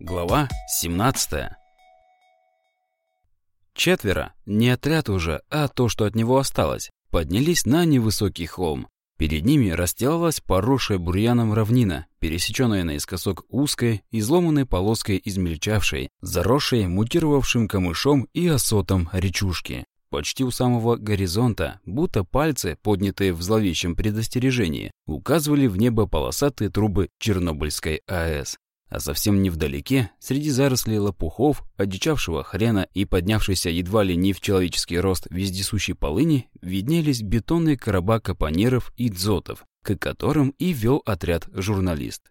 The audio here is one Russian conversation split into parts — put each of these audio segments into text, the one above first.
Глава 17 Четверо, не отряд уже, а то, что от него осталось, поднялись на невысокий холм. Перед ними расстилалась поросшая бурьяном равнина, пересеченная наискосок узкой, изломанной полоской измельчавшей, заросшей мутировавшим камышом и осотом речушки. Почти у самого горизонта, будто пальцы, поднятые в зловещем предостережении, указывали в небо полосатые трубы Чернобыльской АЭС. А совсем невдалеке, среди зарослей лопухов, одичавшего хрена и поднявшейся едва ли не в человеческий рост вездесущей полыни, виднелись бетонные короба капонеров и дзотов, к которым и вел отряд журналист.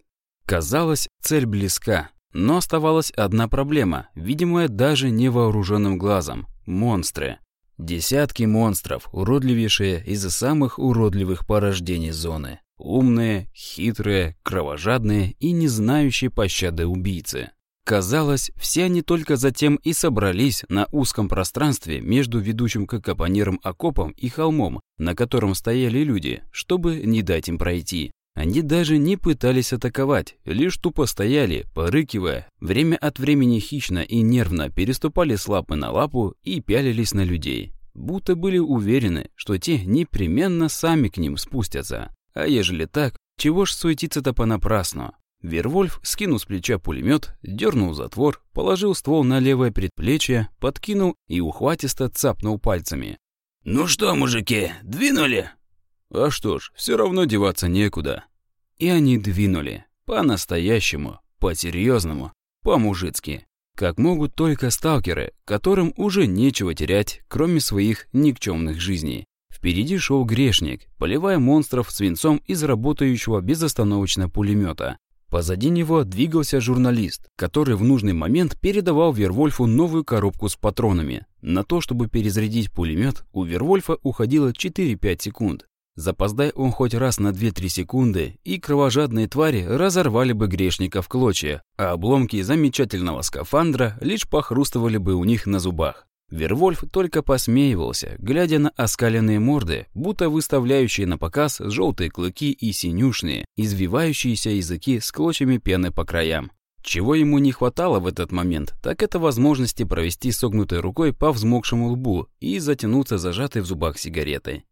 Казалось, цель близка, но оставалась одна проблема, видимая даже невооруженным глазом – монстры. Десятки монстров, уродливейшие из самых уродливых порождений зоны. Умные, хитрые, кровожадные и не знающие пощады убийцы. Казалось, все они только затем и собрались на узком пространстве между ведущим к капонирам окопом и холмом, на котором стояли люди, чтобы не дать им пройти. Они даже не пытались атаковать, лишь тупо стояли, порыкивая, время от времени хищно и нервно переступали с лапы на лапу и пялились на людей, будто были уверены, что те непременно сами к ним спустятся. А ежели так, чего ж суетиться-то понапрасну? Вервольф скинул с плеча пулемет, дернул затвор, положил ствол на левое предплечье, подкинул и ухватисто цапнул пальцами. «Ну что, мужики, двинули?» А что ж, все равно деваться некуда. И они двинули. По-настоящему, по-серьезному, по-мужицки. Как могут только сталкеры, которым уже нечего терять, кроме своих никчемных жизней. Впереди шел грешник, поливая монстров свинцом из работающего безостановочно пулемета. Позади него двигался журналист, который в нужный момент передавал Вервольфу новую коробку с патронами. На то, чтобы перезарядить пулемет, у Вервольфа уходило 4-5 секунд. Запоздай он хоть раз на 2-3 секунды, и кровожадные твари разорвали бы грешника в клочья, а обломки замечательного скафандра лишь похрустывали бы у них на зубах. Вервольф только посмеивался, глядя на оскаленные морды, будто выставляющие на показ желтые клыки и синюшные, извивающиеся языки с клочьями пены по краям. Чего ему не хватало в этот момент, так это возможности провести согнутой рукой по взмокшему лбу и затянуться зажатой в зубах сигаретой.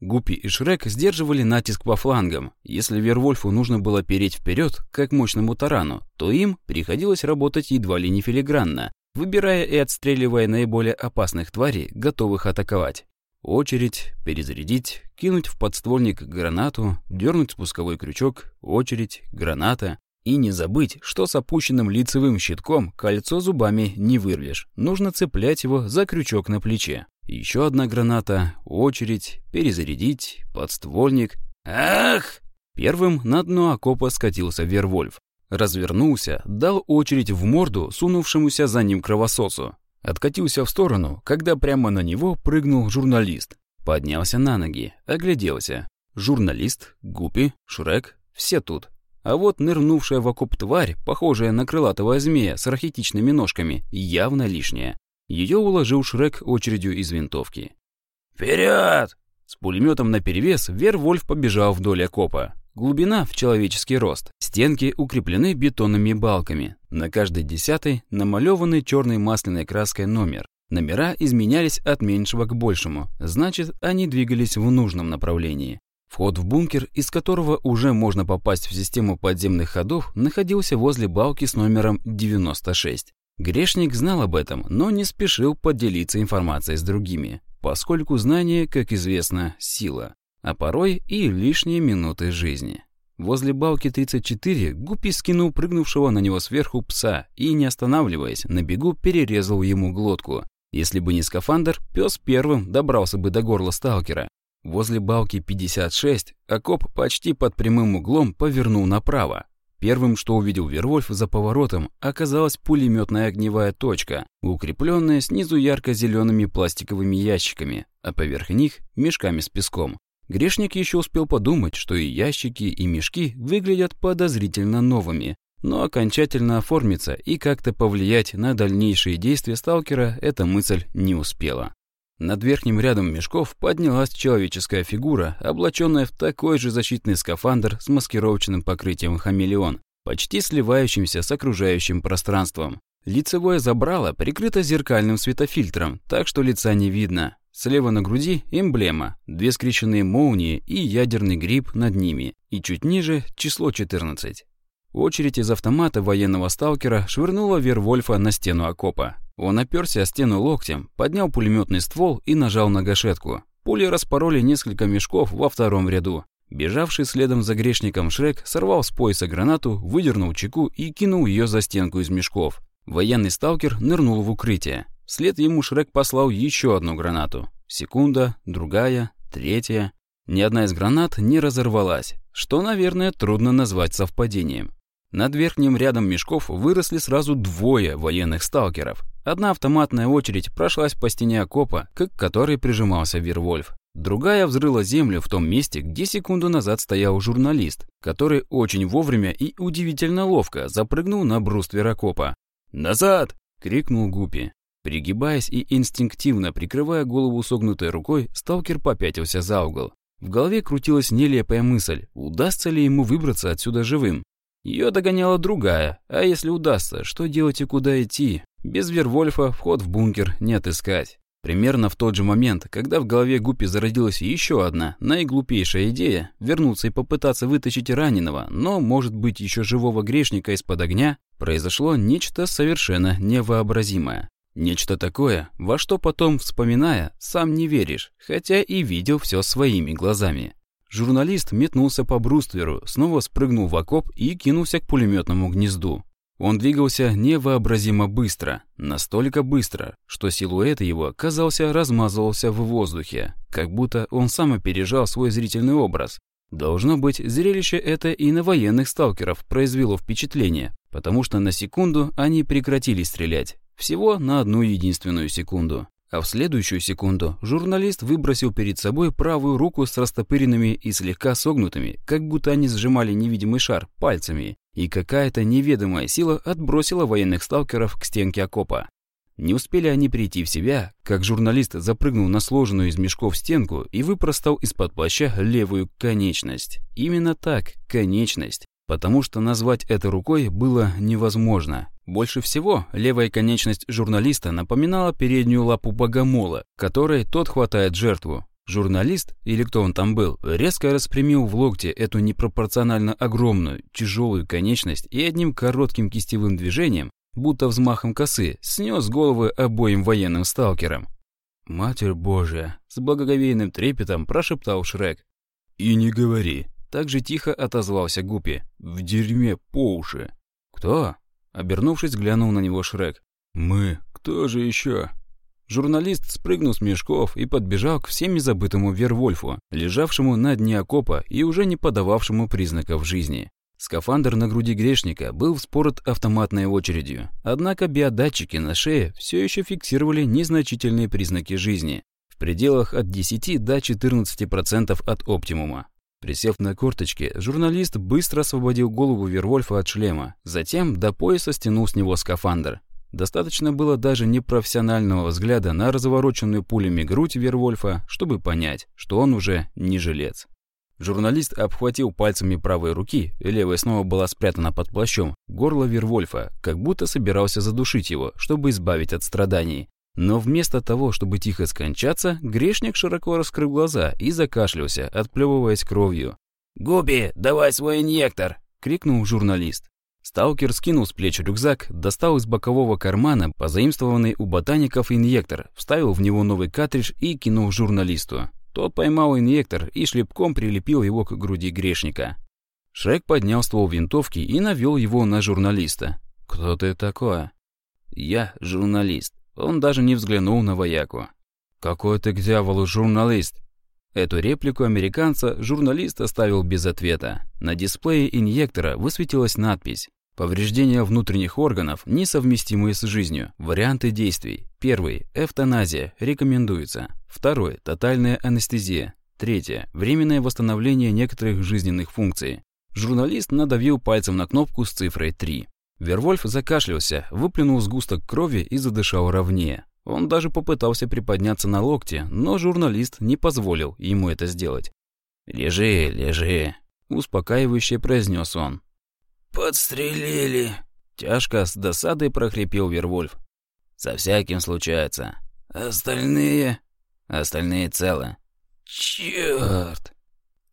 Гуппи и Шрек сдерживали натиск по флангам. Если Вервольфу нужно было переть вперед, как мощному тарану, то им приходилось работать едва ли не филигранно, выбирая и отстреливая наиболее опасных тварей, готовых атаковать. Очередь, перезарядить, кинуть в подствольник гранату, дернуть спусковой крючок, очередь, граната. И не забыть, что с опущенным лицевым щитком кольцо зубами не вырвешь. Нужно цеплять его за крючок на плече. Еще одна граната, очередь, перезарядить, подствольник. Ах! Первым на дно окопа скатился Вервольф. Развернулся, дал очередь в морду сунувшемуся за ним кровососу. Откатился в сторону, когда прямо на него прыгнул журналист. Поднялся на ноги, огляделся. Журналист, Гупи, Шрек, все тут. А вот нырнувшая в окоп тварь, похожая на крылатого змея с архетичными ножками, явно лишняя. Ее уложил Шрек очередью из винтовки. «Вперед!» С пулеметом наперевес Вервольф побежал вдоль окопа. Глубина в человеческий рост. Стенки укреплены бетонными балками. На каждой десятой намалеванный черной масляной краской номер. Номера изменялись от меньшего к большему, значит, они двигались в нужном направлении. Вход в бункер, из которого уже можно попасть в систему подземных ходов, находился возле балки с номером 96. Грешник знал об этом, но не спешил поделиться информацией с другими, поскольку знание, как известно, сила а порой и лишние минуты жизни. Возле балки 34 Гуппи скинул прыгнувшего на него сверху пса и, не останавливаясь, на бегу перерезал ему глотку. Если бы не скафандр, пес первым добрался бы до горла сталкера. Возле балки 56 окоп почти под прямым углом повернул направо. Первым, что увидел Вервольф за поворотом, оказалась пулеметная огневая точка, укрепленная снизу ярко-зелеными пластиковыми ящиками, а поверх них – мешками с песком. Грешник еще успел подумать, что и ящики, и мешки выглядят подозрительно новыми, но окончательно оформиться и как-то повлиять на дальнейшие действия сталкера эта мысль не успела. Над верхним рядом мешков поднялась человеческая фигура, облаченная в такой же защитный скафандр с маскировочным покрытием хамелеон. почти сливающимся с окружающим пространством. Лицевое забрало прикрыто зеркальным светофильтром, так что лица не видно. Слева на груди эмблема, две скрещенные молнии и ядерный гриб над ними, и чуть ниже число 14. Очередь из автомата военного сталкера швырнула Вервольфа на стену окопа. Он оперся о стену локтем, поднял пулеметный ствол и нажал на гашетку. Пули распороли несколько мешков во втором ряду. Бежавший следом за грешником Шрек сорвал с пояса гранату, выдернул чеку и кинул ее за стенку из мешков. Военный сталкер нырнул в укрытие. Вслед ему Шрек послал еще одну гранату. Секунда, другая, третья. Ни одна из гранат не разорвалась, что, наверное, трудно назвать совпадением. Над верхним рядом мешков выросли сразу двое военных сталкеров. Одна автоматная очередь прошлась по стене окопа, к которой прижимался Вервольф. Другая взрыла землю в том месте, где секунду назад стоял журналист, который очень вовремя и удивительно ловко запрыгнул на бруствер окопа. «Назад!» — крикнул Гупи. Пригибаясь и инстинктивно прикрывая голову согнутой рукой, сталкер попятился за угол. В голове крутилась нелепая мысль, удастся ли ему выбраться отсюда живым. Ее догоняла другая, а если удастся, что делать и куда идти? Без Вервольфа вход в бункер не отыскать. Примерно в тот же момент, когда в голове Гуппи зародилась еще одна, наиглупейшая идея вернуться и попытаться вытащить раненого, но, может быть, еще живого грешника из-под огня, произошло нечто совершенно невообразимое. Нечто такое, во что потом, вспоминая, сам не веришь, хотя и видел все своими глазами. Журналист метнулся по брустверу, снова спрыгнул в окоп и кинулся к пулеметному гнезду. Он двигался невообразимо быстро, настолько быстро, что силуэт его, казался, размазывался в воздухе, как будто он сам опережал свой зрительный образ. Должно быть, зрелище это и на военных сталкеров произвело впечатление, потому что на секунду они прекратили стрелять. Всего на одну единственную секунду. А в следующую секунду журналист выбросил перед собой правую руку с растопыренными и слегка согнутыми, как будто они сжимали невидимый шар пальцами, и какая-то неведомая сила отбросила военных сталкеров к стенке окопа. Не успели они прийти в себя, как журналист запрыгнул на сложенную из мешков стенку и выпростал из-под плаща левую конечность. Именно так, конечность, потому что назвать это рукой было невозможно. Больше всего левая конечность журналиста напоминала переднюю лапу богомола, которой тот хватает жертву. Журналист, или кто он там был, резко распрямил в локте эту непропорционально огромную, тяжелую конечность и одним коротким кистевым движением, будто взмахом косы, снес головы обоим военным сталкерам. «Матерь Божия!» — с благоговейным трепетом прошептал Шрек. «И не говори!» — так же тихо отозвался Гупи. «В дерьме по уши!» «Кто?» Обернувшись, глянул на него Шрек. «Мы. Кто же еще?» Журналист спрыгнул с мешков и подбежал к всеми забытому Вервольфу, лежавшему на дне окопа и уже не подававшему признаков жизни. Скафандр на груди грешника был вспорот автоматной очередью, однако биодатчики на шее все еще фиксировали незначительные признаки жизни, в пределах от 10 до 14% от оптимума. Присев на корточки, журналист быстро освободил голову Вервольфа от шлема, затем до пояса стянул с него скафандр. Достаточно было даже непрофессионального взгляда на развороченную пулями грудь Вервольфа, чтобы понять, что он уже не жилец. Журналист обхватил пальцами правой руки, левая снова была спрятана под плащом, горло Вервольфа, как будто собирался задушить его, чтобы избавить от страданий. Но вместо того, чтобы тихо скончаться, грешник широко раскрыл глаза и закашлялся, отплевываясь кровью. «Губи, давай свой инъектор!» — крикнул журналист. Сталкер скинул с плеч рюкзак, достал из бокового кармана позаимствованный у ботаников инъектор, вставил в него новый картридж и кинул журналисту. Тот поймал инъектор и шлепком прилепил его к груди грешника. Шрек поднял ствол винтовки и навел его на журналиста. «Кто ты такое?» «Я журналист. Он даже не взглянул на вояку. «Какой ты к дьяволу журналист?» Эту реплику американца журналист оставил без ответа. На дисплее инъектора высветилась надпись «Повреждения внутренних органов, несовместимые с жизнью. Варианты действий. Первый – эвтаназия, рекомендуется. Второй – тотальная анестезия. Третье – временное восстановление некоторых жизненных функций. Журналист надавил пальцем на кнопку с цифрой 3. Вервольф закашлялся, выплюнул сгусток крови и задышал ровнее. Он даже попытался приподняться на локте, но журналист не позволил ему это сделать. «Лежи, лежи», — успокаивающе произнес он. подстрелили!» Тяжко с досадой прохрипел Вервольф. «Со всяким случается. Остальные?» «Остальные целы». «Чёрт!»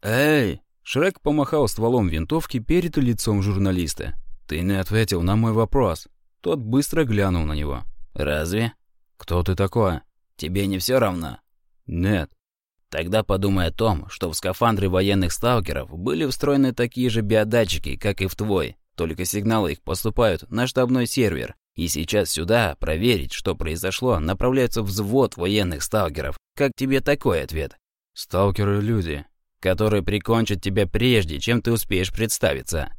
«Эй!» Шрек помахал стволом винтовки перед лицом журналиста. «Ты не ответил на мой вопрос». Тот быстро глянул на него. «Разве? Кто ты такой? Тебе не все равно?» «Нет». Тогда подумай о том, что в скафандры военных сталкеров были встроены такие же биодатчики, как и в твой, только сигналы их поступают на штабной сервер. И сейчас сюда проверить, что произошло, направляется взвод военных сталкеров. Как тебе такой ответ? Сталкеры – люди, которые прикончат тебя прежде, чем ты успеешь представиться.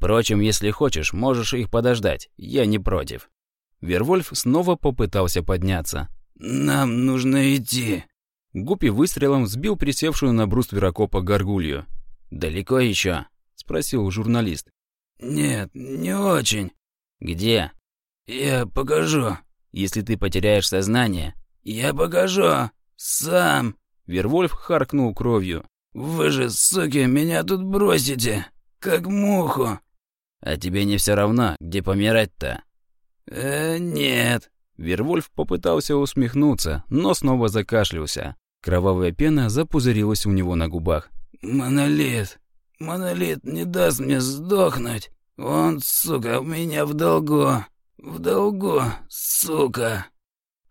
Впрочем, если хочешь, можешь их подождать. Я не против. Вервольф снова попытался подняться. «Нам нужно идти». Гуппи выстрелом сбил присевшую на бруствер окопа горгулью. «Далеко еще?» – спросил журналист. «Нет, не очень». «Где?» «Я покажу». «Если ты потеряешь сознание». «Я покажу. Сам». Вервольф харкнул кровью. «Вы же, суки, меня тут бросите, как муху». «А тебе не все равно, где помирать-то?» «Э, нет». Вервольф попытался усмехнуться, но снова закашлялся. Кровавая пена запузырилась у него на губах. «Монолит, Монолит не даст мне сдохнуть. Он, сука, у меня в долгу. В долгу, сука.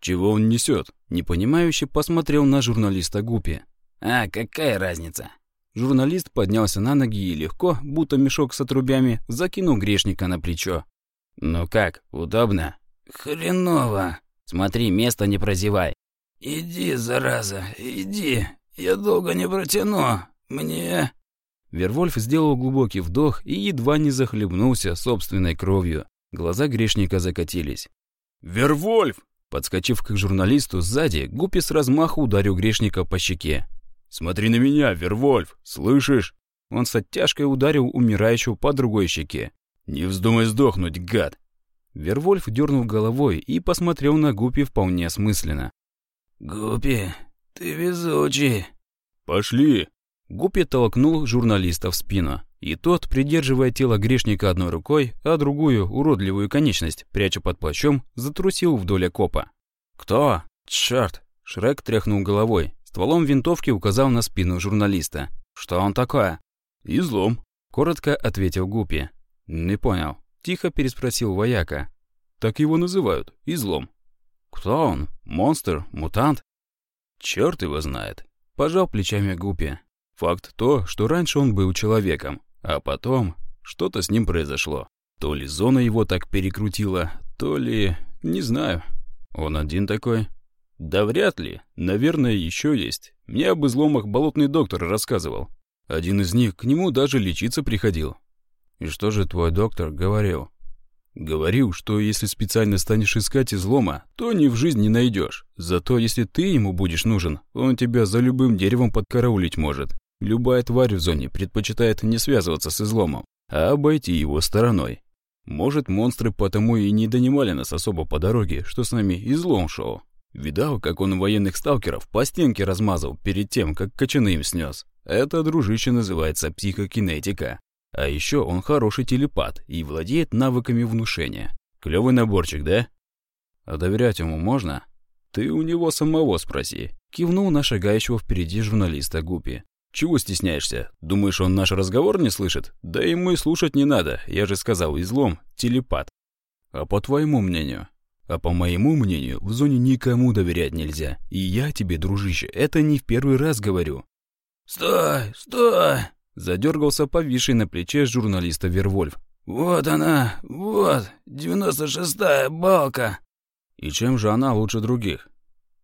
Чего он несет? Непонимающе посмотрел на журналиста Гупи. А, какая разница? Журналист поднялся на ноги и легко, будто мешок с отрубями, закинул грешника на плечо. «Ну как, удобно?» «Хреново. Смотри, место не прозевай». «Иди, зараза, иди. Я долго не протяну. Мне...» Вервольф сделал глубокий вдох и едва не захлебнулся собственной кровью. Глаза грешника закатились. «Вервольф!» Подскочив к журналисту сзади, Гуппи с размаху ударил грешника по щеке. «Смотри на меня, Вервольф! Слышишь?» Он с оттяжкой ударил умирающего по другой щеке. «Не вздумай сдохнуть, гад!» Вервольф дернул головой и посмотрел на Гуппи вполне осмысленно. «Гуппи, ты везучий!» «Пошли!» Гуппи толкнул журналиста в спину, и тот, придерживая тело грешника одной рукой, а другую, уродливую конечность, пряча под плащом, затрусил вдоль окопа. «Кто? Чёрт!» Шрек тряхнул головой, стволом винтовки указал на спину журналиста. «Что он такое?» «Излом», — коротко ответил Гуппи. «Не понял». Тихо переспросил вояка. «Так его называют. Излом». «Кто он? Монстр? Мутант?» «Чёрт его знает», — пожал плечами Гуппи. Факт то, что раньше он был человеком, а потом что-то с ним произошло. То ли зона его так перекрутила, то ли... не знаю. Он один такой? Да вряд ли. Наверное, еще есть. Мне об изломах болотный доктор рассказывал. Один из них к нему даже лечиться приходил. И что же твой доктор говорил? Говорил, что если специально станешь искать излома, то ни в жизнь не найдешь. Зато если ты ему будешь нужен, он тебя за любым деревом подкараулить может. Любая тварь в зоне предпочитает не связываться с изломом, а обойти его стороной. Может, монстры потому и не донимали нас особо по дороге, что с нами излом шел. Видал, как он военных сталкеров по стенке размазал перед тем, как кочаны им снес. Это, дружище, называется психокинетика. А еще он хороший телепат и владеет навыками внушения. Клевый наборчик, да? А доверять ему можно? Ты у него самого спроси. Кивнул на шагающего впереди журналиста Гупи. «Чего стесняешься? Думаешь, он наш разговор не слышит? Да ему и слушать не надо, я же сказал, излом, телепат». «А по твоему мнению?» «А по моему мнению, в зоне никому доверять нельзя. И я тебе, дружище, это не в первый раз говорю». «Стой, стой!» Задергался повисший на плече журналиста Вервольф. «Вот она, вот, девяносто шестая балка». «И чем же она лучше других?»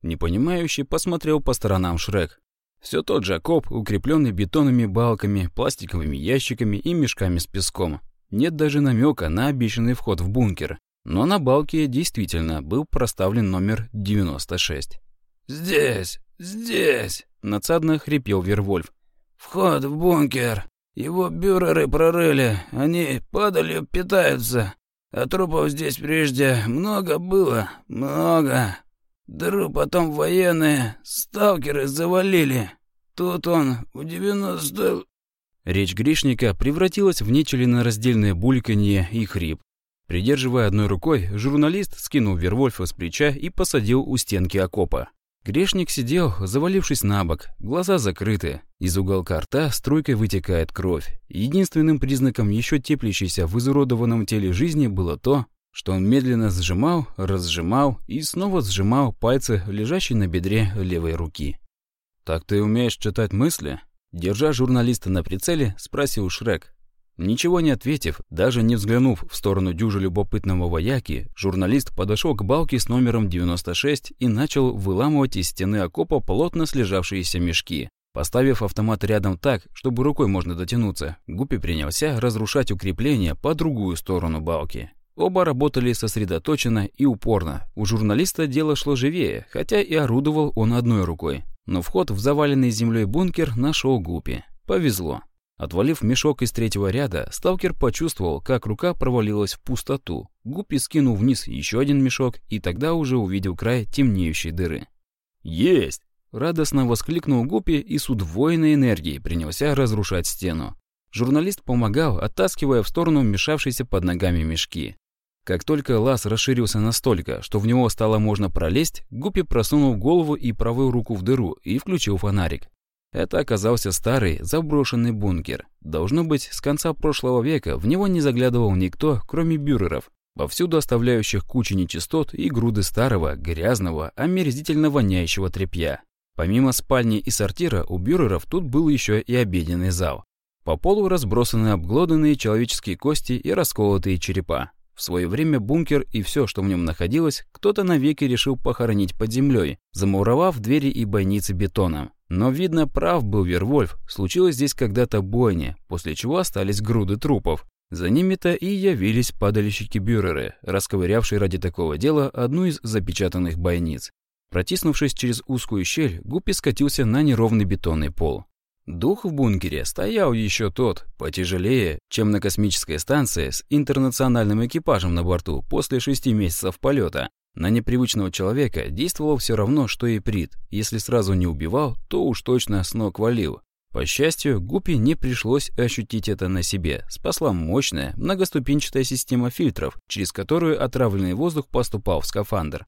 Непонимающе посмотрел по сторонам Шрек. Все тот же окоп, укрепленный бетонными балками, пластиковыми ящиками и мешками с песком. Нет даже намека на обещанный вход в бункер. Но на балке действительно был проставлен номер 96. «Здесь! Здесь!» — надсадно хрипел Вервольф. «Вход в бункер. Его бюреры прорыли. Они падали, питаются. А трупов здесь прежде много было. Много. Дыру потом военные, сталкеры завалили. Тут он у девяносто...» Речь грешника превратилась в нечленораздельное бульканье и хрип. Придерживая одной рукой, журналист скинул Вервольфа с плеча и посадил у стенки окопа. Грешник сидел, завалившись на бок, глаза закрыты. Из уголка рта струйкой вытекает кровь. Единственным признаком еще теплящейся в изуродованном теле жизни было то, что он медленно сжимал, разжимал и снова сжимал пальцы, лежащие на бедре левой руки. «Так ты умеешь читать мысли?» Держа журналиста на прицеле, спросил Шрек. Ничего не ответив, даже не взглянув в сторону дюжи любопытного вояки, журналист подошел к балке с номером 96 и начал выламывать из стены окопа плотно слежавшиеся мешки. Поставив автомат рядом так, чтобы рукой можно дотянуться, Гуппи принялся разрушать укрепления по другую сторону балки. Оба работали сосредоточенно и упорно. У журналиста дело шло живее, хотя и орудовал он одной рукой. Но вход в заваленный землей бункер нашел Гуппи. Повезло. Отвалив мешок из третьего ряда, сталкер почувствовал, как рука провалилась в пустоту. Гуппи скинул вниз еще один мешок и тогда уже увидел край темнеющей дыры. «Есть!» Радостно воскликнул Гуппи и с удвоенной энергией принялся разрушать стену. Журналист помогал, оттаскивая в сторону мешавшиеся под ногами мешки. Как только лаз расширился настолько, что в него стало можно пролезть, Гуппи просунул голову и правую руку в дыру и включил фонарик. Это оказался старый, заброшенный бункер. Должно быть, с конца прошлого века в него не заглядывал никто, кроме бюреров, повсюду оставляющих кучи нечистот и груды старого, грязного, омерзительно воняющего тряпья. Помимо спальни и сортира, у бюреров тут был еще и обеденный зал. По полу разбросаны обглоданные человеческие кости и расколотые черепа. В свое время бункер и все, что в нем находилось, кто-то навеки решил похоронить под землей, замуровав двери и бойницы бетоном. Но, видно, прав был Вервольф, случилось здесь когда-то бойня, после чего остались груды трупов. За ними-то и явились падальщики-бюреры, расковырявшие ради такого дела одну из запечатанных бойниц. Протиснувшись через узкую щель, Гуппи скатился на неровный бетонный пол. Дух в бункере стоял еще тот, потяжелее, чем на космической станции с интернациональным экипажем на борту после шести месяцев полета. На непривычного человека действовало все равно, что и Прит. Если сразу не убивал, то уж точно с ног валил. По счастью, Гуппи не пришлось ощутить это на себе. Спасла мощная, многоступенчатая система фильтров, через которую отравленный воздух поступал в скафандр.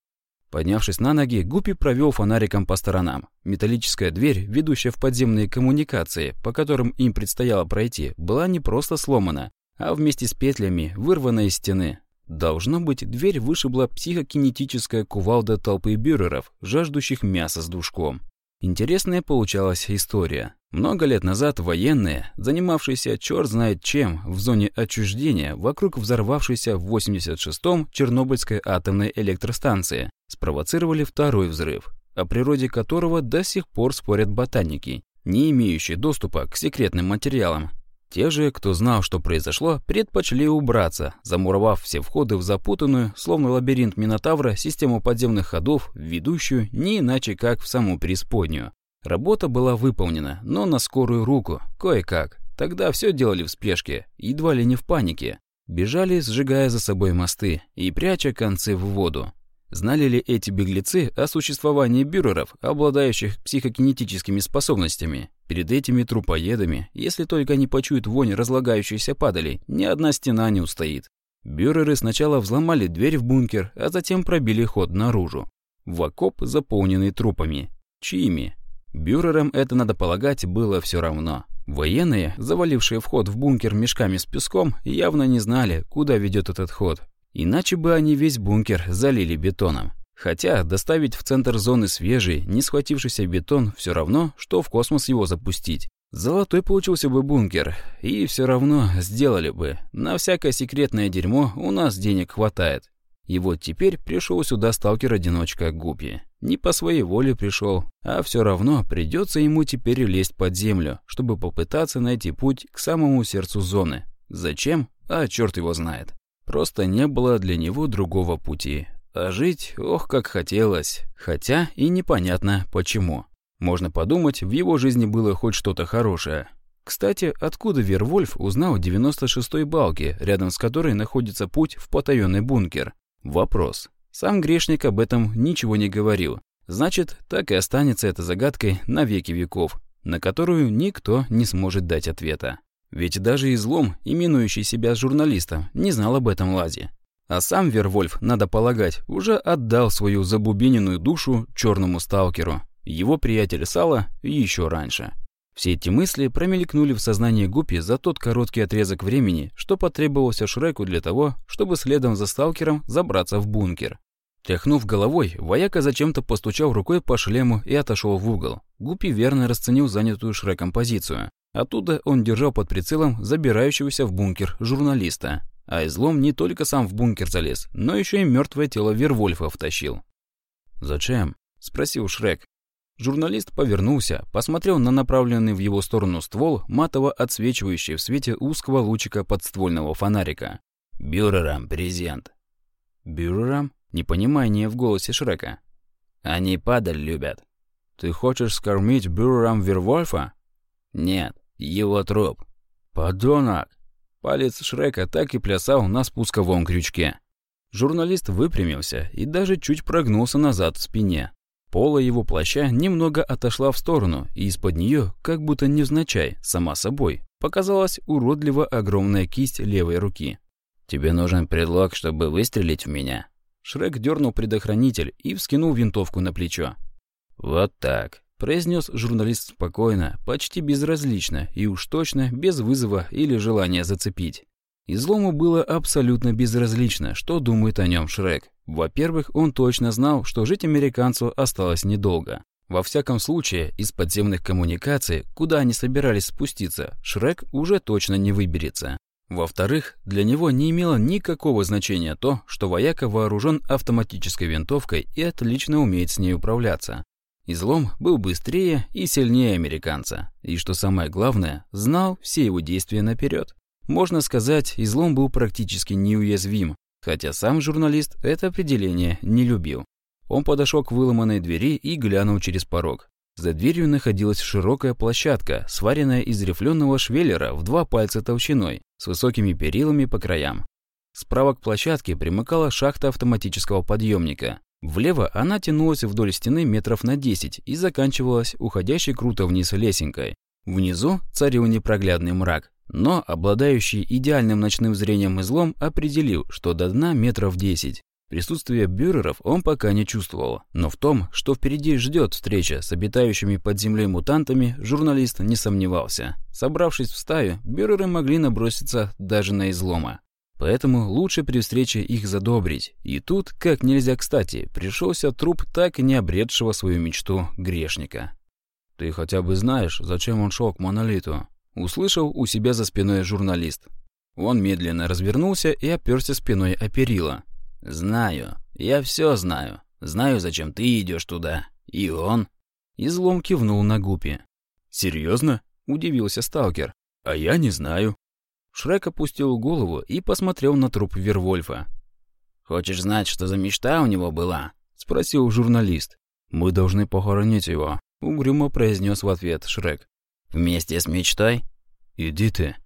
Поднявшись на ноги, Гуппи провел фонариком по сторонам. Металлическая дверь, ведущая в подземные коммуникации, по которым им предстояло пройти, была не просто сломана, а вместе с петлями вырвана из стены. Должно быть, дверь вышибла психокинетическая кувалда толпы бюреров, жаждущих мяса с душком. Интересная получалась история. Много лет назад военные, занимавшиеся черт знает чем в зоне отчуждения вокруг взорвавшейся в 86-м Чернобыльской атомной электростанции, спровоцировали второй взрыв, о природе которого до сих пор спорят ботаники, не имеющие доступа к секретным материалам, те же, кто знал, что произошло, предпочли убраться, замуровав все входы в запутанную, словно лабиринт Минотавра, систему подземных ходов, ведущую не иначе как в саму преисподнюю. Работа была выполнена, но на скорую руку, кое-как. Тогда все делали в спешке, едва ли не в панике. Бежали, сжигая за собой мосты и пряча концы в воду. Знали ли эти беглецы о существовании бюреров, обладающих психокинетическими способностями? Перед этими трупоедами, если только они почуют вонь разлагающейся падали, ни одна стена не устоит. Бюреры сначала взломали дверь в бункер, а затем пробили ход наружу. В окоп, заполненный трупами. Чьими? Бюрерам это, надо полагать, было все равно. Военные, завалившие вход в бункер мешками с песком, явно не знали, куда ведет этот ход, Иначе бы они весь бункер залили бетоном. Хотя доставить в центр зоны свежий, не схватившийся бетон все равно, что в космос его запустить. Золотой получился бы бункер, и все равно сделали бы. На всякое секретное дерьмо у нас денег хватает. И вот теперь пришел сюда сталкер-одиночка Гупи. Не по своей воле пришел, а все равно придется ему теперь лезть под землю, чтобы попытаться найти путь к самому сердцу зоны. Зачем? А черт его знает. Просто не было для него другого пути. А жить, ох, как хотелось. Хотя и непонятно, почему. Можно подумать, в его жизни было хоть что-то хорошее. Кстати, откуда Вервольф узнал о 96-й балке, рядом с которой находится путь в потаенный бункер? Вопрос. Сам грешник об этом ничего не говорил. Значит, так и останется эта загадкой на веки веков, на которую никто не сможет дать ответа. Ведь даже излом, именующий себя журналистом, не знал об этом Лазе. А сам Вервольф, надо полагать, уже отдал свою забубененную душу черному сталкеру, его приятель Сала еще раньше. Все эти мысли промелькнули в сознании Гуппи за тот короткий отрезок времени, что потребовался Шреку для того, чтобы следом за сталкером забраться в бункер. Тряхнув головой, вояка зачем-то постучал рукой по шлему и отошел в угол. Гуппи верно расценил занятую Шреком позицию. Оттуда он держал под прицелом забирающегося в бункер журналиста. А излом не только сам в бункер залез, но еще и мертвое тело Вервольфа втащил. «Зачем?» – спросил Шрек. Журналист повернулся, посмотрел на направленный в его сторону ствол, матово отсвечивающий в свете узкого лучика подствольного фонарика. «Бюрерам презент». «Бюрерам?» Непонимание в голосе Шрека. «Они падаль любят». «Ты хочешь скормить бюрерам Вервольфа?» «Нет, его труп». «Подонок!» Палец Шрека так и плясал на спусковом крючке. Журналист выпрямился и даже чуть прогнулся назад в спине. Пола его плаща немного отошла в сторону, и из-под нее, как будто невзначай, сама собой, показалась уродливо огромная кисть левой руки. «Тебе нужен предлог, чтобы выстрелить в меня?» Шрек дернул предохранитель и вскинул винтовку на плечо. «Вот так», — произнес журналист спокойно, почти безразлично и уж точно без вызова или желания зацепить. Излому было абсолютно безразлично, что думает о нем Шрек. Во-первых, он точно знал, что жить американцу осталось недолго. Во всяком случае, из подземных коммуникаций, куда они собирались спуститься, Шрек уже точно не выберется. Во-вторых, для него не имело никакого значения то, что вояка вооружен автоматической винтовкой и отлично умеет с ней управляться. Излом был быстрее и сильнее американца, и, что самое главное, знал все его действия наперед. Можно сказать, излом был практически неуязвим, хотя сам журналист это определение не любил. Он подошел к выломанной двери и глянул через порог. За дверью находилась широкая площадка, сваренная из рифленого швеллера в два пальца толщиной, с высокими перилами по краям. Справа к площадке примыкала шахта автоматического подъемника. Влево она тянулась вдоль стены метров на 10 и заканчивалась уходящей круто вниз лесенкой. Внизу царил непроглядный мрак, но обладающий идеальным ночным зрением излом определил, что до дна метров 10. Присутствие бюреров он пока не чувствовал, но в том, что впереди ждет встреча с обитающими под землей мутантами, журналист не сомневался. Собравшись в стаю, бюреры могли наброситься даже на излома. Поэтому лучше при встрече их задобрить. И тут, как нельзя кстати, пришелся труп так и не обретшего свою мечту грешника. «Ты хотя бы знаешь, зачем он шел к монолиту?» Услышал у себя за спиной журналист. Он медленно развернулся и оперся спиной о перила. «Знаю. Я все знаю. Знаю, зачем ты идешь туда. И он...» Излом кивнул на гупи. «Серьезно?» – удивился сталкер. «А я не знаю». Шрек опустил голову и посмотрел на труп Вервольфа. «Хочешь знать, что за мечта у него была?» – спросил журналист. «Мы должны похоронить его», – угрюмо произнес в ответ Шрек. «Вместе с мечтой?» «Иди ты».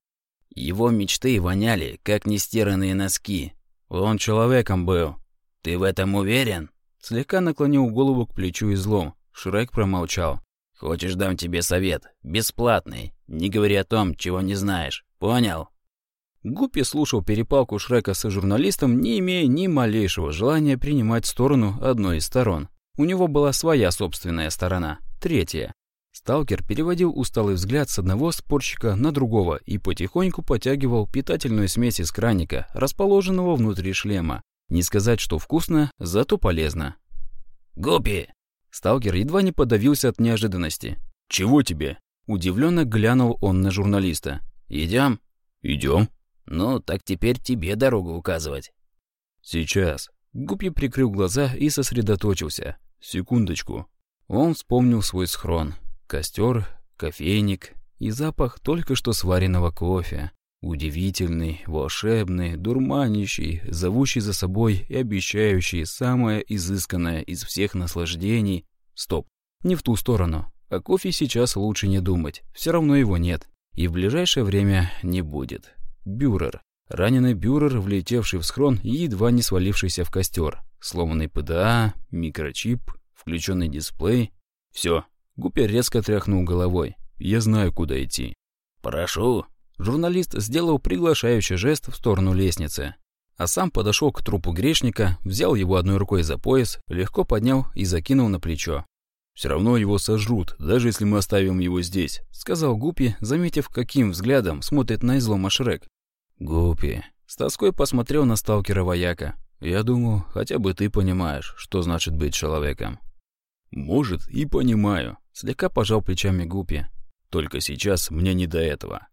Его мечты воняли, как нестиранные носки, он человеком был. Ты в этом уверен? Слегка наклонил голову к плечу излом. Шрек промолчал. Хочешь, дам тебе совет? Бесплатный. Не говори о том, чего не знаешь. Понял? Гуппи слушал перепалку Шрека с журналистом, не имея ни малейшего желания принимать сторону одной из сторон. У него была своя собственная сторона, третья. Сталкер переводил усталый взгляд с одного спорщика на другого и потихоньку потягивал питательную смесь из краника, расположенного внутри шлема. Не сказать, что вкусно, зато полезно. «Гупи!» Сталкер едва не подавился от неожиданности. «Чего тебе?» Удивленно глянул он на журналиста. «Идем?» «Идем». «Ну, так теперь тебе дорогу указывать». «Сейчас». Гупи прикрыл глаза и сосредоточился. «Секундочку». Он вспомнил свой схрон. Костер, кофейник и запах только что сваренного кофе. Удивительный, волшебный, дурманящий, зовущий за собой и обещающий самое изысканное из всех наслаждений. Стоп, не в ту сторону. О кофе сейчас лучше не думать, все равно его нет. И в ближайшее время не будет. Бюрер. Раненый бюрер, влетевший в схрон и едва не свалившийся в костер. Сломанный ПДА, микрочип, включенный дисплей. Все, Гупер резко тряхнул головой. «Я знаю, куда идти». «Прошу». Журналист сделал приглашающий жест в сторону лестницы. А сам подошел к трупу грешника, взял его одной рукой за пояс, легко поднял и закинул на плечо. «Все равно его сожрут, даже если мы оставим его здесь», — сказал Гупи, заметив, каким взглядом смотрит на излома Шрек. «Гупи», — с тоской посмотрел на сталкера вояка. «Я думаю, хотя бы ты понимаешь, что значит быть человеком». «Может, и понимаю», — слегка пожал плечами Гупи. «Только сейчас мне не до этого».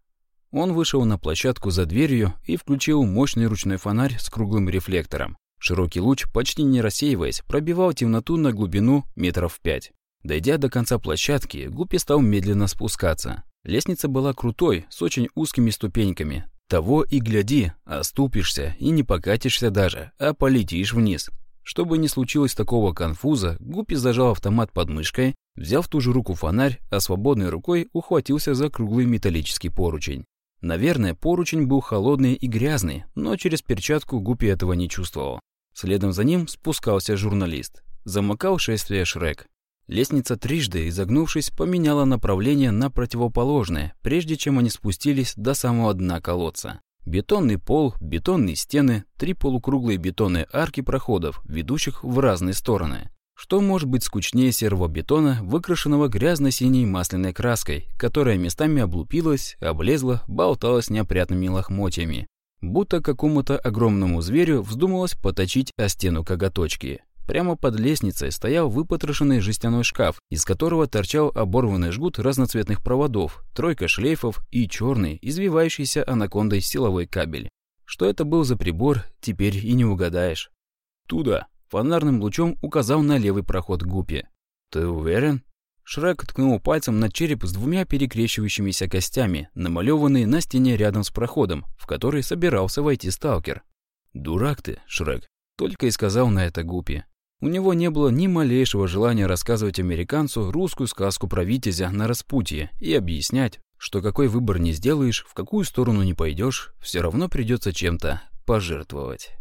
Он вышел на площадку за дверью и включил мощный ручной фонарь с круглым рефлектором. Широкий луч, почти не рассеиваясь, пробивал темноту на глубину метров пять. Дойдя до конца площадки, Гуппи стал медленно спускаться. Лестница была крутой, с очень узкими ступеньками. Того и гляди, оступишься и не покатишься даже, а полетишь вниз. Чтобы не случилось такого конфуза, Гуппи зажал автомат под мышкой, взял в ту же руку фонарь, а свободной рукой ухватился за круглый металлический поручень. Наверное, поручень был холодный и грязный, но через перчатку Гуппи этого не чувствовал. Следом за ним спускался журналист. Замыкал шествие Шрек. Лестница трижды, изогнувшись, поменяла направление на противоположное, прежде чем они спустились до самого дна колодца. Бетонный пол, бетонные стены, три полукруглые бетонные арки проходов, ведущих в разные стороны. Что может быть скучнее серого бетона, выкрашенного грязно-синей масляной краской, которая местами облупилась, облезла, болталась неопрятными лохмотьями. Будто какому-то огромному зверю вздумалось поточить о стену коготочки. Прямо под лестницей стоял выпотрошенный жестяной шкаф, из которого торчал оборванный жгут разноцветных проводов, тройка шлейфов и черный, извивающийся анакондой силовой кабель. Что это был за прибор, теперь и не угадаешь. «Туда!» Фонарным лучом указал на левый проход Гупи. «Ты уверен?» Шрек ткнул пальцем на череп с двумя перекрещивающимися костями, намалеванный на стене рядом с проходом, в который собирался войти сталкер. «Дурак ты, Шрек», — только и сказал на это Гупи. У него не было ни малейшего желания рассказывать американцу русскую сказку про Витязя на распутье и объяснять, что какой выбор не сделаешь, в какую сторону не пойдешь, все равно придется чем-то пожертвовать.